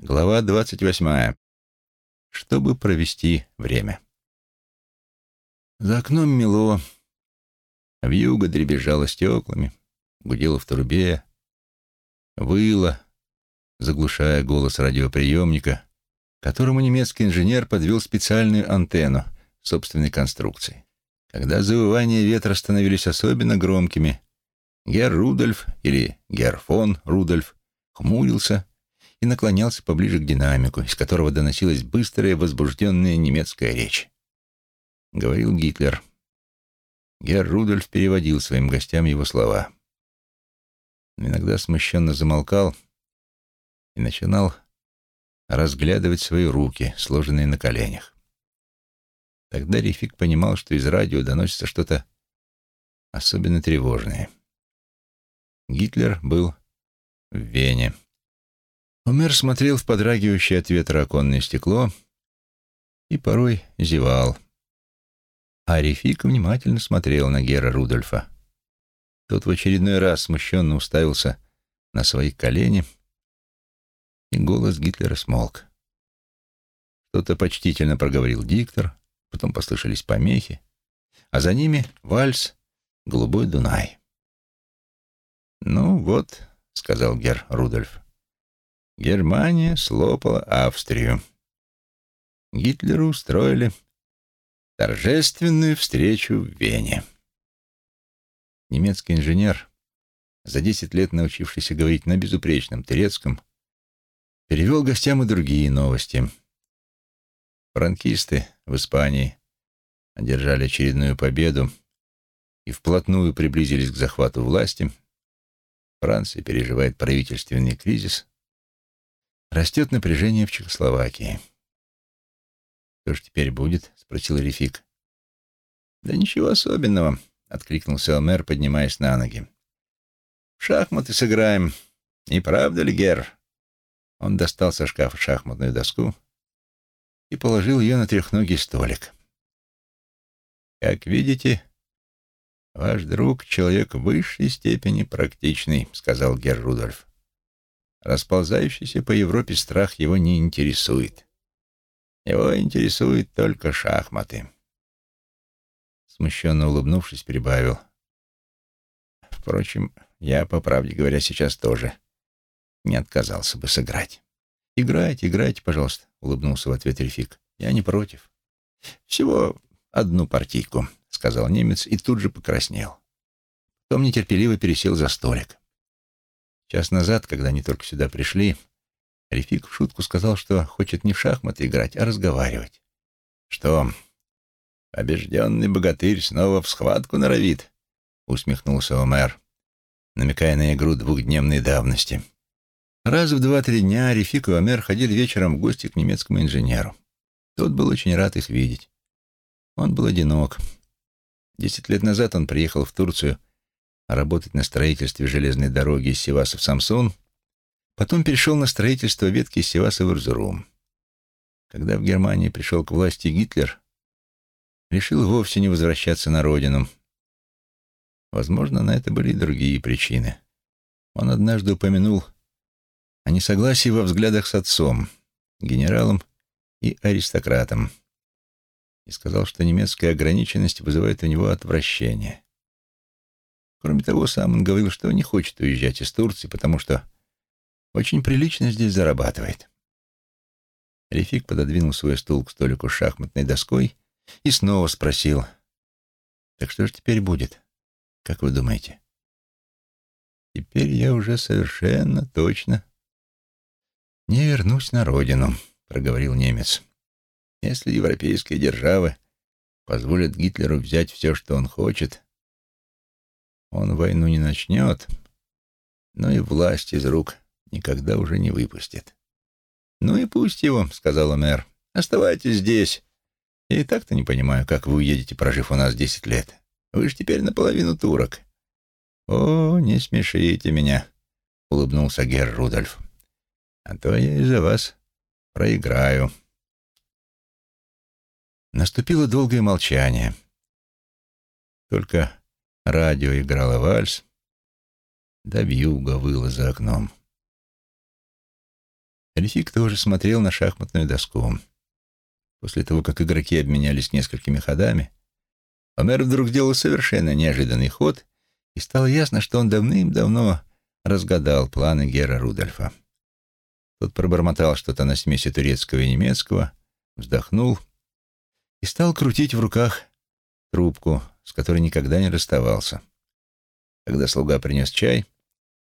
Глава двадцать восьмая. Чтобы провести время. За окном мело, вьюга дребезжала стеклами, гудела в трубе, выла, заглушая голос радиоприемника, которому немецкий инженер подвел специальную антенну собственной конструкции. Когда завывания ветра становились особенно громкими, Герр Рудольф или Герр фон Рудольф хмурился и наклонялся поближе к динамику, из которого доносилась быстрая, возбужденная немецкая речь. Говорил Гитлер. Герр Рудольф переводил своим гостям его слова. Но иногда смущенно замолкал и начинал разглядывать свои руки, сложенные на коленях. Тогда Рефик понимал, что из радио доносится что-то особенно тревожное. Гитлер был в Вене. Умер смотрел в подрагивающее от ветра оконное стекло и порой зевал. А Рефик внимательно смотрел на Гера Рудольфа. Тот в очередной раз смущенно уставился на свои колени, и голос Гитлера смолк. Что-то почтительно проговорил диктор, потом послышались помехи, а за ними вальс «Голубой Дунай». «Ну вот», — сказал Гер Рудольф, Германия слопала Австрию. Гитлеру устроили торжественную встречу в Вене. Немецкий инженер, за десять лет научившийся говорить на безупречном турецком, перевел гостям и другие новости. Франкисты в Испании одержали очередную победу и вплотную приблизились к захвату власти. Франция переживает правительственный кризис, Растет напряжение в Чехословакии. «Что ж теперь будет?» — спросил Рефик. «Да ничего особенного», — откликнулся Омер, поднимаясь на ноги. «В шахматы сыграем. Не правда ли, Гер?» Он достал со шкафа шахматную доску и положил ее на трехногий столик. «Как видите, ваш друг — человек высшей степени практичный», — сказал Гер Рудольф. Расползающийся по Европе страх его не интересует. Его интересуют только шахматы. Смущенно улыбнувшись, прибавил. Впрочем, я, по правде говоря, сейчас тоже не отказался бы сыграть. «Играйте, играйте, пожалуйста», — улыбнулся в ответ Рефик. «Я не против». «Всего одну партийку», — сказал немец и тут же покраснел. Потом нетерпеливо пересел за столик. Час назад, когда они только сюда пришли, Рефик в шутку сказал, что хочет не в шахматы играть, а разговаривать. «Что, побежденный богатырь снова в схватку норовит?» — усмехнулся Омер, намекая на игру двухдневной давности. Раз в два-три дня Рефик и Омер ходили вечером в гости к немецкому инженеру. Тот был очень рад их видеть. Он был одинок. Десять лет назад он приехал в Турцию работать на строительстве железной дороги из Севаса в Самсон, потом перешел на строительство ветки из Севаса в Эрзурум. Когда в Германии пришел к власти Гитлер, решил вовсе не возвращаться на родину. Возможно, на это были и другие причины. Он однажды упомянул о несогласии во взглядах с отцом, генералом и аристократом, и сказал, что немецкая ограниченность вызывает у него отвращение. Кроме того, сам он говорил, что не хочет уезжать из Турции, потому что очень прилично здесь зарабатывает. Рефик пододвинул свой стул к столику с шахматной доской и снова спросил, «Так что же теперь будет? Как вы думаете?» «Теперь я уже совершенно точно не вернусь на родину», — проговорил немец. «Если европейские державы позволят Гитлеру взять все, что он хочет, он войну не начнет, но и власть из рук никогда уже не выпустит. «Ну и пусть его», — сказала мэр. «Оставайтесь здесь. Я и так-то не понимаю, как вы уедете, прожив у нас десять лет. Вы же теперь наполовину турок». «О, не смешите меня», — улыбнулся Герр Рудольф. «А то я из-за вас проиграю». Наступило долгое молчание. Только Радио играло вальс, да вьюга выла за окном. Рефик тоже смотрел на шахматную доску. После того, как игроки обменялись несколькими ходами, Омер вдруг сделал совершенно неожиданный ход, и стало ясно, что он давным-давно разгадал планы Гера Рудольфа. Тот пробормотал что-то на смеси турецкого и немецкого, вздохнул и стал крутить в руках трубку, с которой никогда не расставался. Когда слуга принес чай,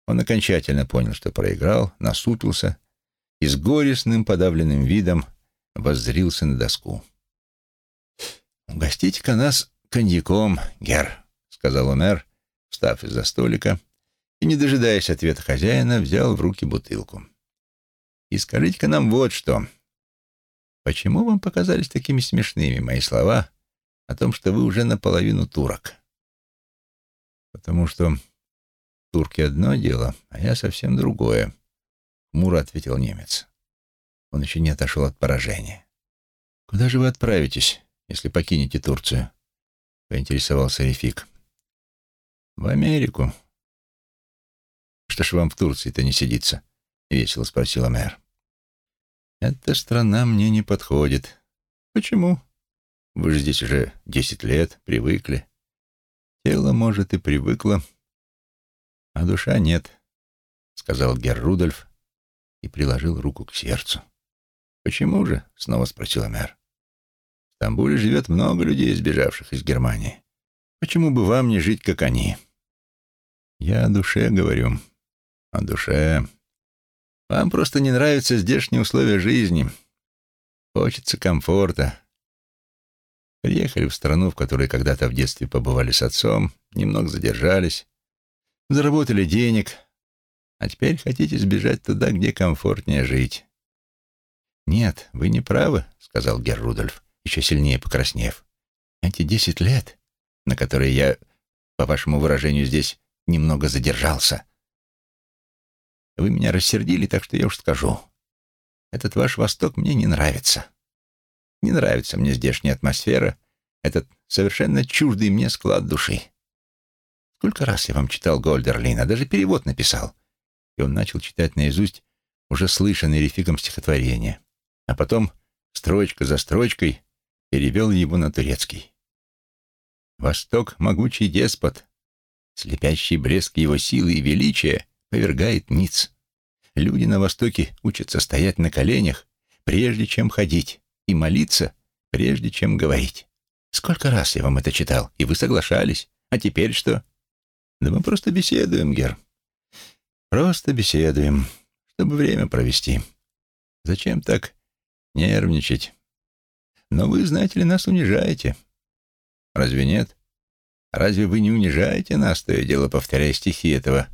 он окончательно понял, что проиграл, насупился и с горестным подавленным видом воззрился на доску. «Угостите-ка нас коньяком, Гер», — сказал Омер, встав из-за столика и, не дожидаясь ответа хозяина, взял в руки бутылку. «И скажите-ка нам вот что. Почему вам показались такими смешными мои слова о том, что вы уже наполовину турок?» «Потому что турки одно дело, а я совсем другое», — хмуро ответил немец. Он еще не отошел от поражения. «Куда же вы отправитесь, если покинете Турцию?» — поинтересовался Рефик. «В Америку». «Что ж вам в Турции-то не сидится?» — весело спросила мэр. «Эта страна мне не подходит». «Почему?» «Вы же здесь уже десять лет, привыкли. Тело, может, и привыкло, а душа нет», — сказал Герр Рудольф и приложил руку к сердцу. «Почему же?» — снова спросила мэр. «В Стамбуле живет много людей, сбежавших из Германии. Почему бы вам не жить, как они?» «Я о душе говорю. О душе. Вам просто не нравятся здешние условия жизни. Хочется комфорта. Приехали в страну, в которой когда-то в детстве побывали с отцом, немного задержались, заработали денег, а теперь хотите сбежать туда, где комфортнее жить. «Нет, вы не правы», — сказал Герр Рудольф, еще сильнее покраснев. «Эти десять лет, на которые я, по вашему выражению, здесь немного задержался, вы меня рассердили, так что я уж скажу. Этот ваш Восток мне не нравится. Не нравится мне здешняя атмосфера, этот совершенно чуждый мне склад души. Сколько раз я вам читал Гольдерлина, даже перевод написал». И он начал читать наизусть уже слышанное Рефиком стихотворение а потом строчка за строчкой перевел его на турецкий. «Восток — могучий деспот, слепящий блеск его силы и величия повергает ниц. Люди на Востоке учатся стоять на коленях, прежде чем ходить, и молиться, прежде чем говорить. Сколько раз я вам это читал, и вы соглашались. А теперь что? Да мы просто беседуем, Гер. Просто беседуем, чтобы время провести. Зачем так нервничать. Но вы, знаете ли, нас унижаете. Разве нет? Разве вы не унижаете нас, то и дело повторяя стихи этого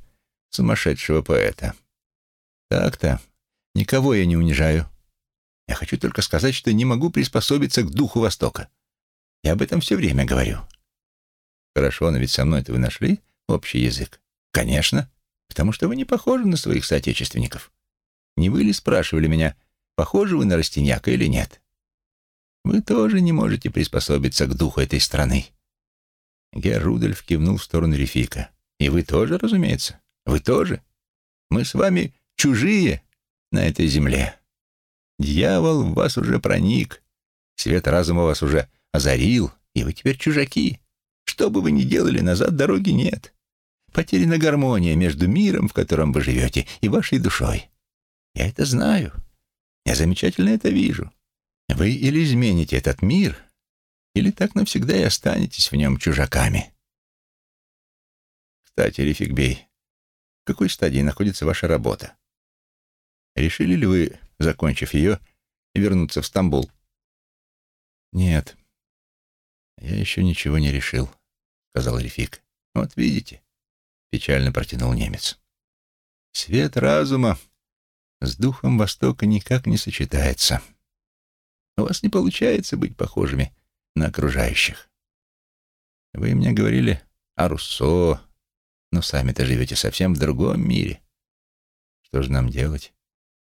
сумасшедшего поэта? Так-то. Никого я не унижаю. Я хочу только сказать, что не могу приспособиться к духу Востока. Я об этом все время говорю. Хорошо, но ведь со мной-то вы нашли общий язык. Конечно, потому что вы не похожи на своих соотечественников. Не вы ли спрашивали меня, похожи вы на растеньяка или нет. Вы тоже не можете приспособиться к духу этой страны. Герр Рудольф кивнул в сторону Рефика. И вы тоже, разумеется. Вы тоже. Мы с вами чужие на этой земле. Дьявол в вас уже проник. Свет разума вас уже озарил, и вы теперь чужаки. Что бы вы ни делали, назад дороги нет. Потеряна гармония между миром, в котором вы живете, и вашей душой. Я это знаю. Я замечательно это вижу. Вы или измените этот мир, или так навсегда и останетесь в нем чужаками. Кстати, Рефик Бей, в какой стадии находится ваша работа? Решили ли вы, закончив ее, вернуться в Стамбул? Нет, я еще ничего не решил, сказал Рефик. Вот видите, печально протянул немец. Свет разума с духом Востока никак не сочетается. У вас не получается быть похожими на окружающих. Вы мне говорили о Руссо, но сами-то живете совсем в другом мире. Что же нам делать?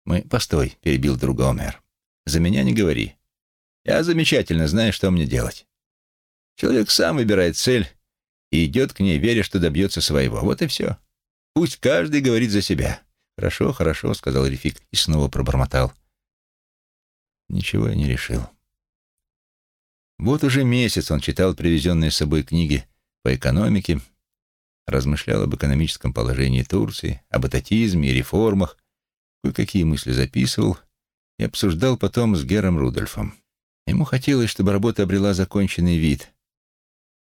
Мы... Постой, перебил друга Омер. За меня не говори. Я замечательно знаю, что мне делать. Человек сам выбирает цель и идет к ней, веря, что добьется своего. Вот и все. Пусть каждый говорит за себя. «Хорошо, хорошо», — сказал Рефик и снова пробормотал. Ничего я не решил. Вот уже месяц он читал привезенные с собой книги по экономике, размышлял об экономическом положении Турции, об ататизме и реформах, кое-какие мысли записывал и обсуждал потом с Гером Рудольфом. Ему хотелось, чтобы работа обрела законченный вид,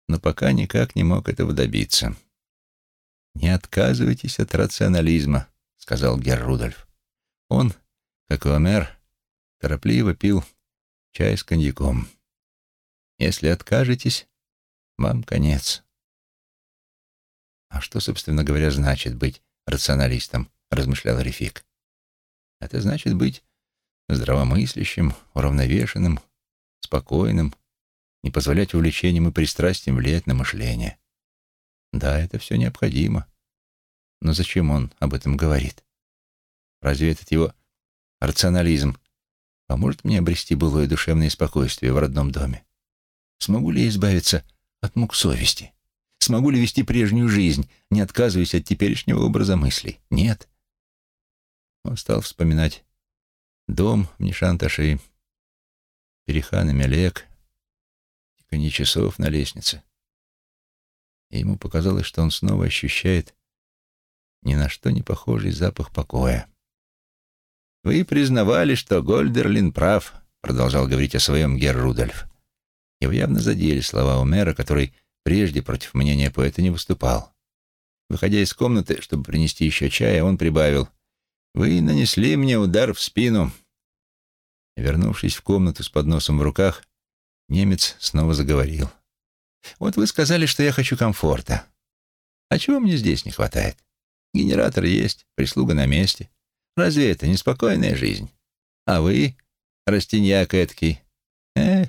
но пока никак не мог этого добиться. «Не отказывайтесь от рационализма», — сказал Гер Рудольф. Он, как и Омер, торопливо пил чай с коньяком. «Если откажетесь, вам конец». «А что, собственно говоря, значит быть рационалистом?» — размышлял Рефик. «Это значит быть здравомыслящим, уравновешенным, спокойным, не позволять увлечениям и пристрастиям влиять на мышление. Да, это все необходимо. Но зачем он об этом говорит? Разве этот его рационализм поможет мне обрести былое душевное спокойствие в родном доме? Смогу ли я избавиться от мук совести? Смогу ли вести прежнюю жизнь, не отказываясь от теперешнего образа мыслей? Нет. Он стал вспоминать дом в Нишанташи, Перехан и Мелек, тиканье часов на лестнице. И ему показалось, что он снова ощущает ни на что не похожий запах покоя. «Вы признавали, что Гольдерлин прав», — продолжал говорить о своем Герр Рудольф. Его явно задели слова Умера, который прежде против мнения поэта не выступал. Выходя из комнаты, чтобы принести еще чая, он прибавил. «Вы нанесли мне удар в спину». Вернувшись в комнату с подносом в руках, немец снова заговорил. «Вот вы сказали, что я хочу комфорта. А чего мне здесь не хватает? Генератор есть, прислуга на месте. Разве это не спокойная жизнь? А вы, растеньяк эткий, эх,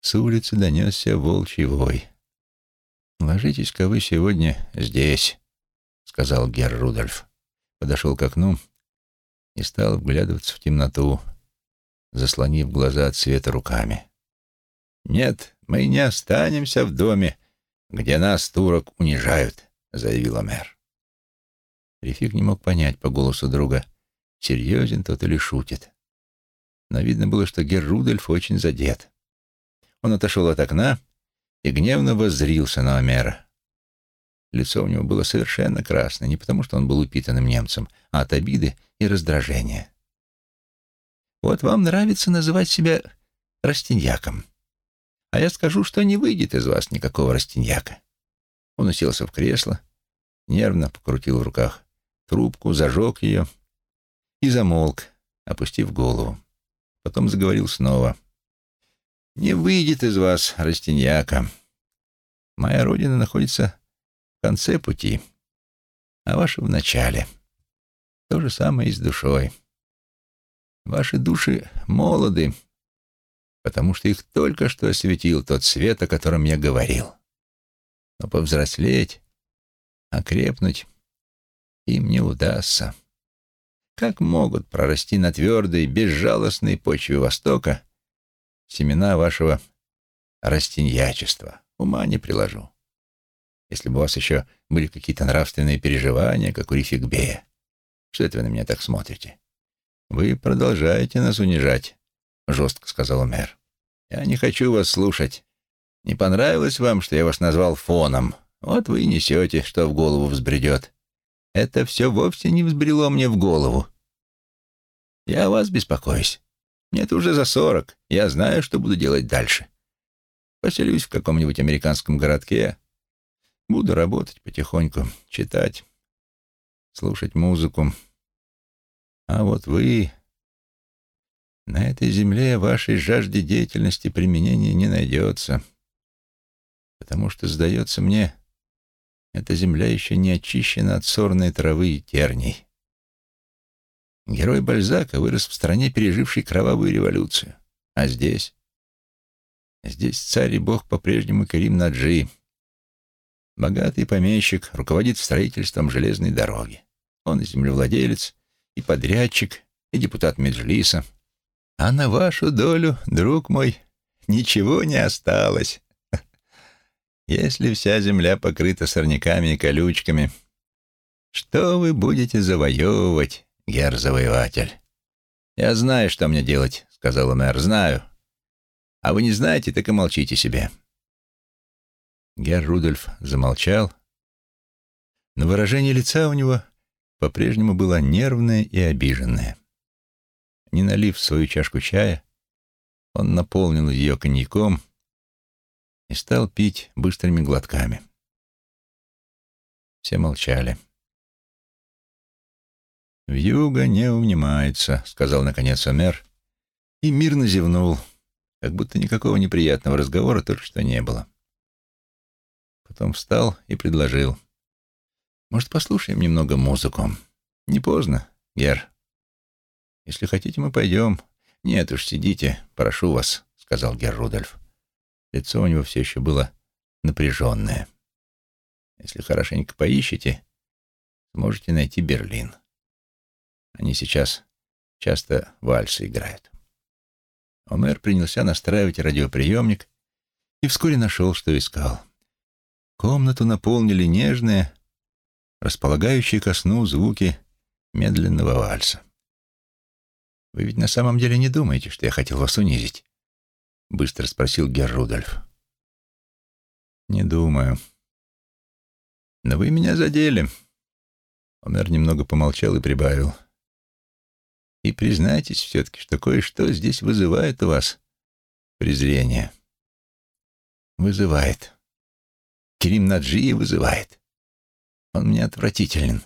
с улицы донесся волчий вой. «Ложитесь-ка вы сегодня здесь», — сказал Герр Рудольф. Подошел к окну и стал вглядываться в темноту, заслонив глаза от света руками. «Нет, мы не останемся в доме, где нас, турок, унижают», — заявил мэр. Рефик не мог понять по голосу друга, серьезен тот или шутит. Но видно было, что Гер Рудольф очень задет. Он отошел от окна и гневно воззрился на Омера. Лицо у него было совершенно красное, не потому что он был упитанным немцем, а от обиды и раздражения. «Вот вам нравится называть себя растиньяком. А я скажу, что не выйдет из вас никакого растиньяка». Он уселся в кресло, нервно покрутил в руках трубку, зажег ее и замолк, опустив голову. Потом заговорил снова. «Не выйдет из вас, Растиньяка. Моя родина находится в конце пути, а ваша в начале. То же самое и с душой. Ваши души молоды, потому что их только что осветил тот свет, о котором я говорил. Но повзрослеть, окрепнуть им не удастся. Как могут прорасти на твердой, безжалостной почве Востока семена вашего растеньячества? Ума не приложу. Если бы у вас еще были какие-то нравственные переживания, как у Рификбея. Что это вы на меня так смотрите? Вы продолжаете нас унижать, — жестко сказал мэр. Я не хочу вас слушать. Не понравилось вам, что я вас назвал фоном? Вот вы и несете, что в голову взбредет. Это все вовсе не взбрело мне в голову. Я о вас беспокоюсь. Мне-то уже за сорок. Я знаю, что буду делать дальше. Поселюсь в каком-нибудь американском городке. Буду работать потихоньку, читать, слушать музыку. А вот вы... На этой земле вашей жажде деятельности применения не найдется. Потому что, сдается мне, эта земля еще не очищена от сорной травы и терней. Герой Бальзака вырос в стране, пережившей кровавую революцию. А здесь? Здесь царь и бог по-прежнему Карим Наджи. Богатый помещик руководит строительством железной дороги. Он землевладелец, и подрядчик, и депутат Меджлиса. А на вашу долю, друг мой, ничего не осталось. Если вся земля покрыта сорняками и колючками, Что вы будете завоевывать, гер-завоеватель? Я знаю, что мне делать, сказал мэр, знаю. А вы не знаете, так и молчите себе. Гер Рудольф замолчал, но выражение лица у него по-прежнему было нервное и обиженное. Не налив свою чашку чая, он наполнил ее коньяком и стал пить быстрыми глотками. Все молчали. «Вьюга не унимается», — сказал наконец Омер, и мирно зевнул, как будто никакого неприятного разговора только что не было. Потом встал и предложил. «Может, послушаем немного музыку? Не поздно, Гер. Если хотите, мы пойдем. Нет уж, сидите, прошу вас», — сказал Гер Рудольф. Лицо у него все еще было напряженное. Если хорошенько поищете, сможете найти Берлин. Они сейчас часто вальсы играют. Омер принялся настраивать радиоприемник и вскоре нашел, что искал. Комнату наполнили нежные, располагающие ко сну звуки медленного вальса. «Вы ведь на самом деле не думаете, что я хотел вас унизить?» — быстро спросил Герр Рудольф. «Не думаю», но вы меня задели. Омер немного помолчал и прибавил. И признайтесь все-таки, что кое-что здесь вызывает у вас презрение. Вызывает. Керим Наджи вызывает. Он мне отвратителен.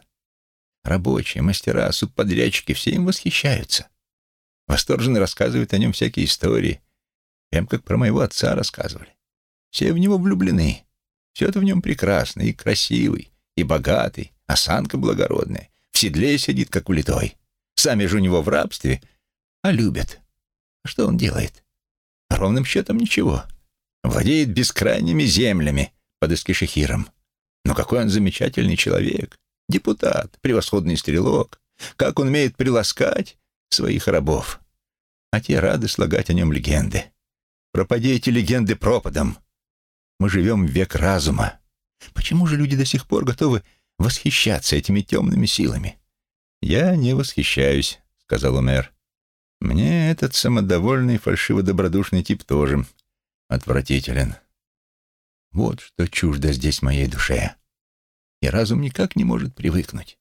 Рабочие, мастера, субподрядчики, все им восхищаются. Восторженно рассказывают о нем всякие истории. Прям как про моего отца рассказывали. Все в него влюблены. Все это в нем прекрасно, и красивый, и богатый, осанка благородная, в седле сидит, как улитой. Сами же у него в рабстве, а любят. А что он делает? Ровным счетом ничего. Владеет бескрайними землями под Искишехиром. Но какой он замечательный человек. Депутат, превосходный стрелок. Как он умеет приласкать своих рабов. А те рады слагать о нем легенды. Пропади легенды пропадом. Мы живем в век разума. Почему же люди до сих пор готовы восхищаться этими темными силами? Я не восхищаюсь, сказал мэр. Мне этот самодовольный, фальшиво-добродушный тип тоже отвратителен. Вот что чуждо здесь моей душе. И разум никак не может привыкнуть.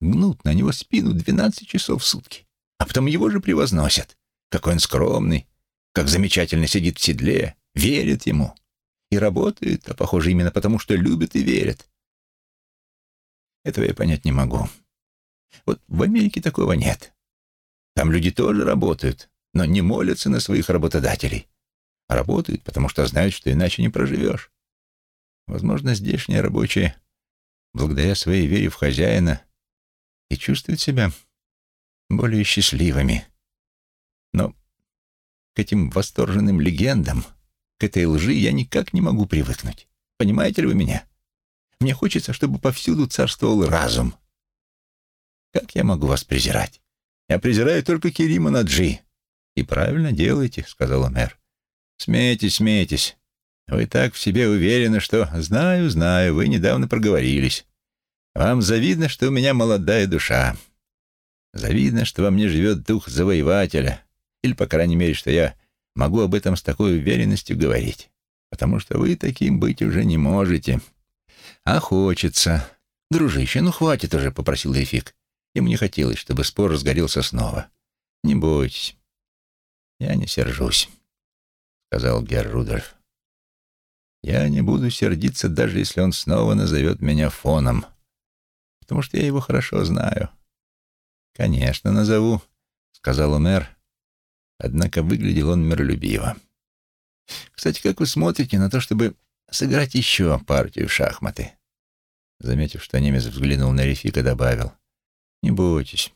Гнут на него спину двенадцать часов в сутки, а потом его же превозносят. Какой он скромный, как замечательно сидит в седле, верят ему и работают, а, похоже, именно потому, что любят и верят. Этого я понять не могу. Вот в Америке такого нет. Там люди тоже работают, но не молятся на своих работодателей. Работают, потому что знают, что иначе не проживешь. Возможно, здешние рабочие, благодаря своей вере в хозяина, и чувствуют себя более счастливыми. Но к этим восторженным легендам к этой лжи я никак не могу привыкнуть. Понимаете ли вы меня? Мне хочется, чтобы повсюду царствовал разум. Как я могу вас презирать? Я презираю только Кирима Наджи. И правильно делаете, сказал мэр. Смейтесь, смейтесь. Вы так в себе уверены, что... Знаю, знаю, вы недавно проговорились. Вам завидно, что у меня молодая душа. Завидно, что во мне живет дух завоевателя. Или, по крайней мере, что я могу об этом с такой уверенностью говорить, потому что вы таким быть уже не можете. А хочется. Дружище, ну хватит уже, — попросил Рефик. Ему не хотелось, чтобы спор разгорелся снова. Не бойтесь. Я не сержусь, — сказал Герр Рудольф. Я не буду сердиться, даже если он снова назовет меня фоном, потому что я его хорошо знаю. Конечно, назову, — сказал мэр, Однако выглядел он миролюбиво. «Кстати, как вы смотрите на то, чтобы сыграть еще партию в шахматы?» Заметив, что немец взглянул на Рефика, добавил. «Не бойтесь,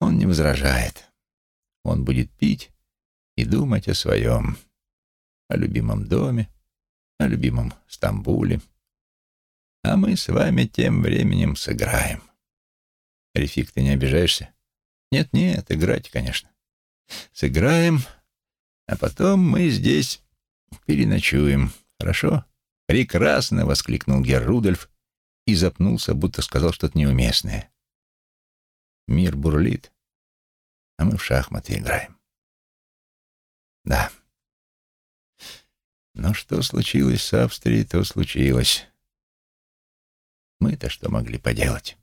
он не возражает. Он будет пить и думать о своем, о любимом доме, о любимом Стамбуле. А мы с вами тем временем сыграем. Рефик, ты не обижаешься? Нет-нет, играть, конечно. Сыграем, а потом мы здесь переночуем. Хорошо? Прекрасно, воскликнул Герр Рудольф и запнулся, будто сказал что-то неуместное. Мир бурлит, а мы в шахматы играем. Да. Но что случилось с Австрией, то случилось. Мы-то что могли поделать?